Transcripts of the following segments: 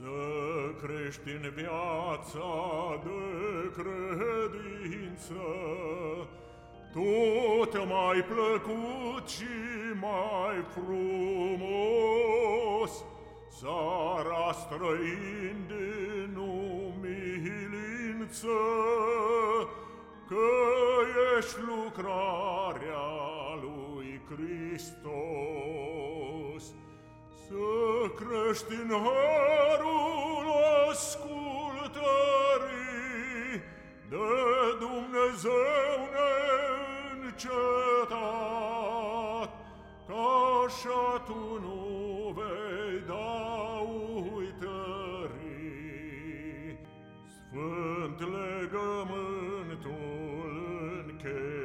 Să crești în viața de credință, tot mai plăcut și mai frumos, Țara străind în umilință, Că ești lucrarea lui Hristos. Să crești în harul Dumnezeu neîncetat, ca așa tu nu vei da uitării. Sfânt legământul încheiat.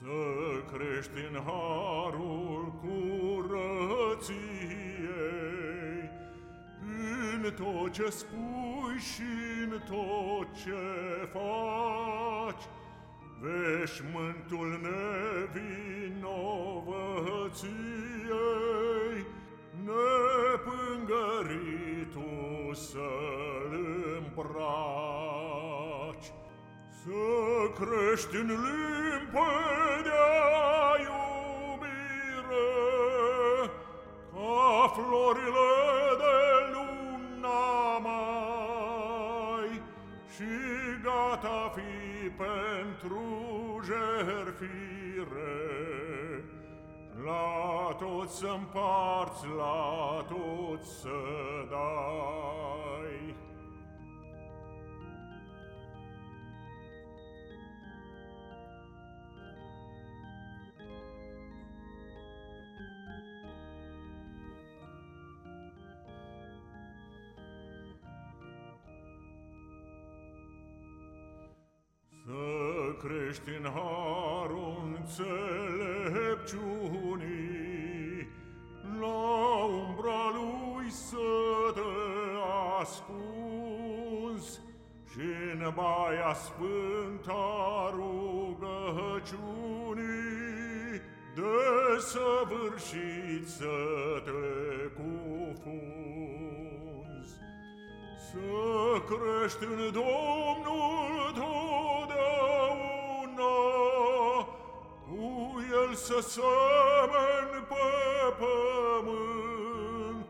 Să crești în harul curăției, În tot ce spui și în tot ce faci, Veșmântul nevinovăției, Nepângăritul să-l îmbraci. Să crești în limpedea iubire, Ca florile de luna mai, Și gata fi pentru jertfire, La toți să împarți, la toți să dai. Crești în harul înțelepciunii, La umbra lui să te ascunzi, și în baia sfânta rugăciunii, Desăvârșit să te cufunzi. Să crești în Domnul totdeauna, Взвился семен pe pământ,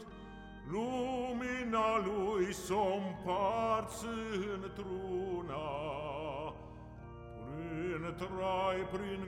Lumina lui s-o împarți într-una, Prin trai, prin